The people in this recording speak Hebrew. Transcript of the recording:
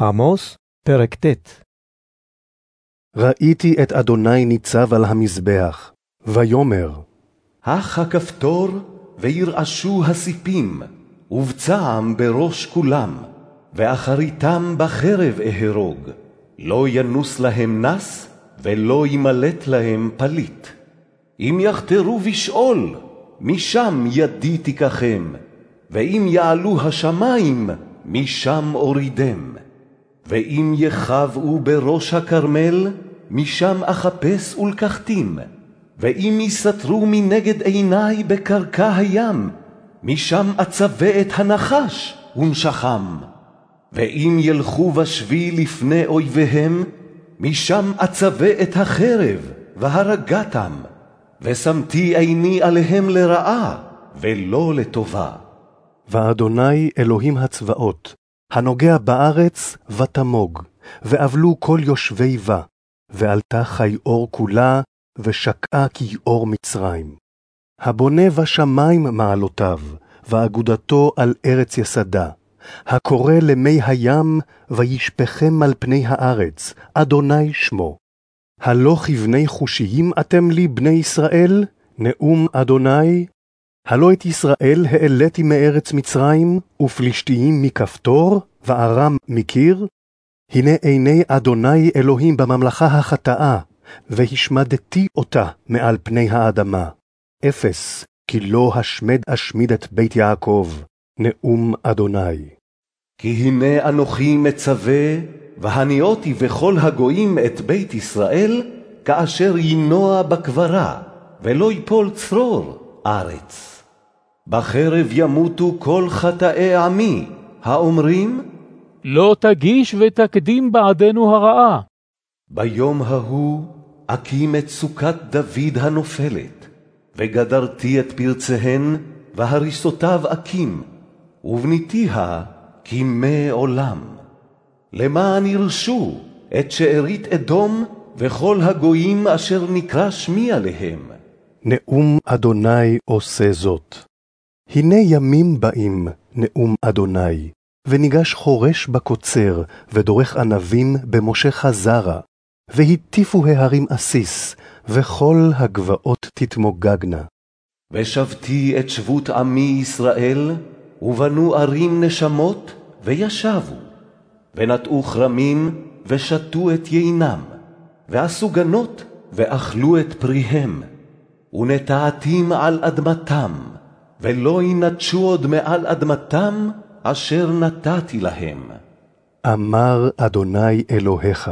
עמוס, פרק ט' ראיתי את אדוני ניצב על המזבח, ויאמר, הך הכפתור, וירעשו הסיפים, ובצעם בראש כולם, ואחריתם בחרב אהרוג. לא ינוס להם נס, ולא ימלט להם פליט. אם יחתרו בשאול, משם ידי תיקחם, ואם יעלו השמים, משם אורידם. ואם יכבאו בראש הכרמל, משם אחפש ולקחתים. ואם יסתרו מנגד עיני בקרקע הים, משם אצווה את הנחש ונשכם. ואם ילכו בשבי לפני אויביהם, משם אצווה את החרב והרגתם. ושמתי עיני עליהם לרעה, ולא לטובה. ואדוני אלוהים הצבאות, הנוגע בארץ ותמוג, ואבלו כל יושבי בה, ועלתה כיאור כולה, ושקעה כיאור מצרים. הבונה בשמים מעלותיו, ואגודתו על ארץ יסדה. הקורא למי הים, וישפכם על פני הארץ, אדוני שמו. הלא כבני חושיים אתם לי, בני ישראל? נאום אדוני? הלא את ישראל העליתי מארץ מצרים, ופלישתיים מכפתור, וארם מקיר? הנה עיני אדוני אלוהים בממלכה החטאה, והשמדתי אותה מעל פני האדמה. אפס, כי לא השמד אשמיד את בית יעקב, נאום אדוני. כי הנה אנוכי מצווה, והניאותי בכל הגויים את בית ישראל, כאשר ינוע בקברה, ולא יפול צרור ארץ. בחרב ימותו כל חטאי עמי, האומרים, לא תגיש ותקדים בעדנו הרעה. ביום ההוא אקים את סוכת דוד הנופלת, וגדרתי את פרציהן, והריסותיו אקים, ובניתיה כימי עולם. למען ירשו את שארית אדום וכל הגויים אשר נקרא שמי עליהם. נאום אדוני עושה זאת. הנה ימים באים, נאום אדוני, וניגש חורש בקוצר, ודורך ענבים במושך זרע, והטיפו ההרים עסיס, וכל הגבעות תתמוגגנה. ושבתי את שבות עמי ישראל, ובנו ערים נשמות, וישבו. ונטעו כרמים, ושתו את יינם, ועשו גנות, ואכלו את פריהם. ונטעתים על אדמתם, ולא ינטשו עוד מעל אדמתם, אשר נתתי להם. אמר אדוני אלוהיך,